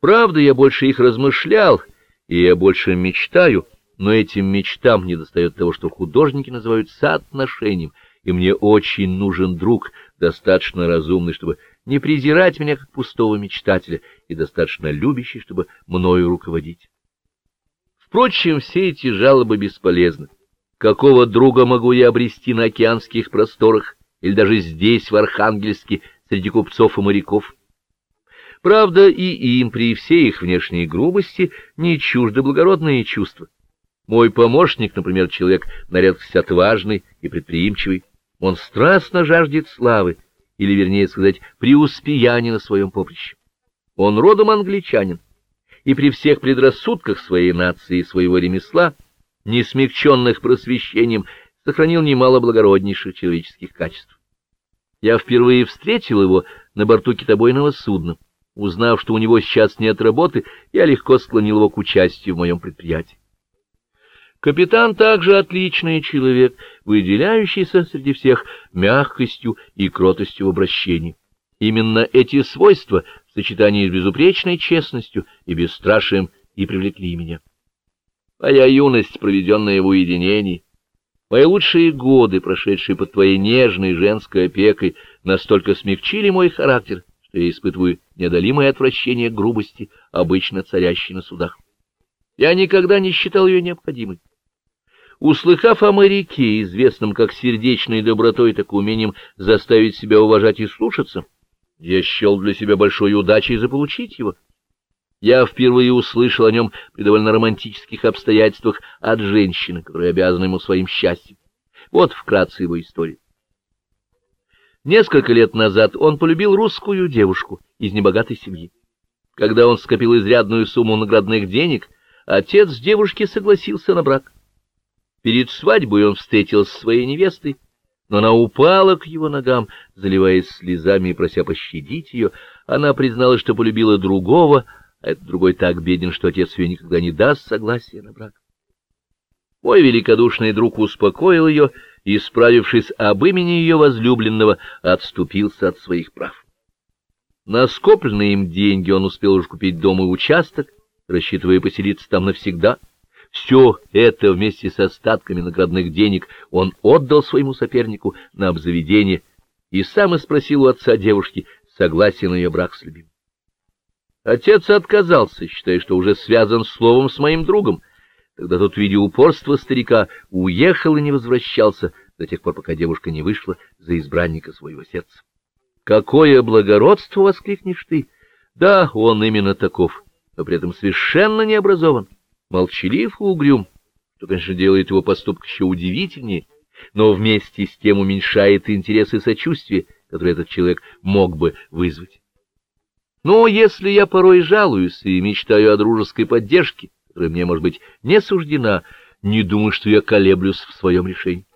Правда, я больше их размышлял, и я больше мечтаю, но этим мечтам недостает того, что художники называют соотношением, и мне очень нужен друг, достаточно разумный, чтобы не презирать меня как пустого мечтателя, и достаточно любящий, чтобы мною руководить. Впрочем, все эти жалобы бесполезны. Какого друга могу я обрести на океанских просторах или даже здесь, в Архангельске, среди купцов и моряков? Правда, и им при всей их внешней грубости не чужды благородные чувства. Мой помощник, например, человек на редкость отважный и предприимчивый, он страстно жаждет славы, или, вернее сказать, преуспеяния на своем поприще. Он родом англичанин, и при всех предрассудках своей нации и своего ремесла, не смягченных просвещением, сохранил немало благороднейших человеческих качеств. Я впервые встретил его на борту китобойного судна. Узнав, что у него сейчас нет работы, я легко склонил его к участию в моем предприятии. Капитан также отличный человек, выделяющийся среди всех мягкостью и кротостью в обращении. Именно эти свойства в сочетании с безупречной честностью и бесстрашием и привлекли меня. Моя юность, проведенная в уединении, мои лучшие годы, прошедшие под твоей нежной женской опекой, настолько смягчили мой характер, что я испытываю неодолимое отвращение к грубости, обычно царящей на судах. Я никогда не считал ее необходимой. Услыхав о моряке, известном как сердечной добротой, так умением заставить себя уважать и слушаться, я счел для себя большой удачей заполучить его. Я впервые услышал о нем при довольно романтических обстоятельствах от женщины, которая обязана ему своим счастьем. Вот вкратце его история. Несколько лет назад он полюбил русскую девушку из небогатой семьи. Когда он скопил изрядную сумму наградных денег, отец девушки согласился на брак. Перед свадьбой он встретился со своей невестой, но она упала к его ногам, заливаясь слезами и прося пощадить ее. Она призналась, что полюбила другого, а этот другой так беден, что отец ее никогда не даст согласия на брак. Мой великодушный друг успокоил ее и, справившись об имени ее возлюбленного, отступился от своих прав. На скопленные им деньги он успел уже купить дом и участок, рассчитывая поселиться там навсегда — все это вместе с остатками наградных денег он отдал своему сопернику на обзаведение и сам и спросил у отца девушки согласия на ее брак с любимым. Отец отказался, считая, что уже связан словом с моим другом. Тогда тот, видя упорство старика, уехал и не возвращался до тех пор, пока девушка не вышла за избранника своего сердца. «Какое благородство!» — воскликнешь ты. «Да, он именно таков, но при этом совершенно не образован молчалив и угрюм, что, конечно, делает его поступок еще удивительнее, но вместе с тем уменьшает интерес и сочувствие, которые этот человек мог бы вызвать. Но если я порой жалуюсь и мечтаю о дружеской поддержке, которая мне, может быть, не суждена, не думаю, что я колеблюсь в своем решении.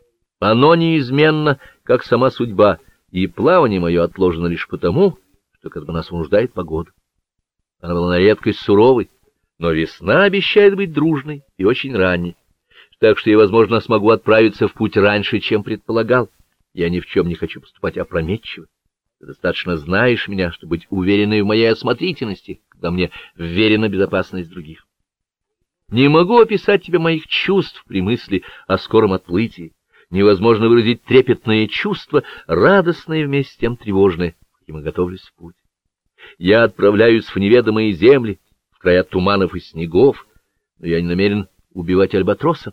Оно неизменно, как сама судьба, и плавание мое отложено лишь потому, что как бы нас вынуждает погода. Она была на редкость суровой, но весна обещает быть дружной и очень ранней, так что я, возможно, смогу отправиться в путь раньше, чем предполагал. Я ни в чем не хочу поступать опрометчиво. Ты достаточно знаешь меня, чтобы быть уверенной в моей осмотрительности, когда мне вверена безопасность других. Не могу описать тебе моих чувств при мысли о скором отплытии. Невозможно выразить трепетное чувство, радостное вместе с тем тревожное, каким я готовлюсь в путь. Я отправляюсь в неведомые земли, края туманов и снегов, но я не намерен убивать альбатроса.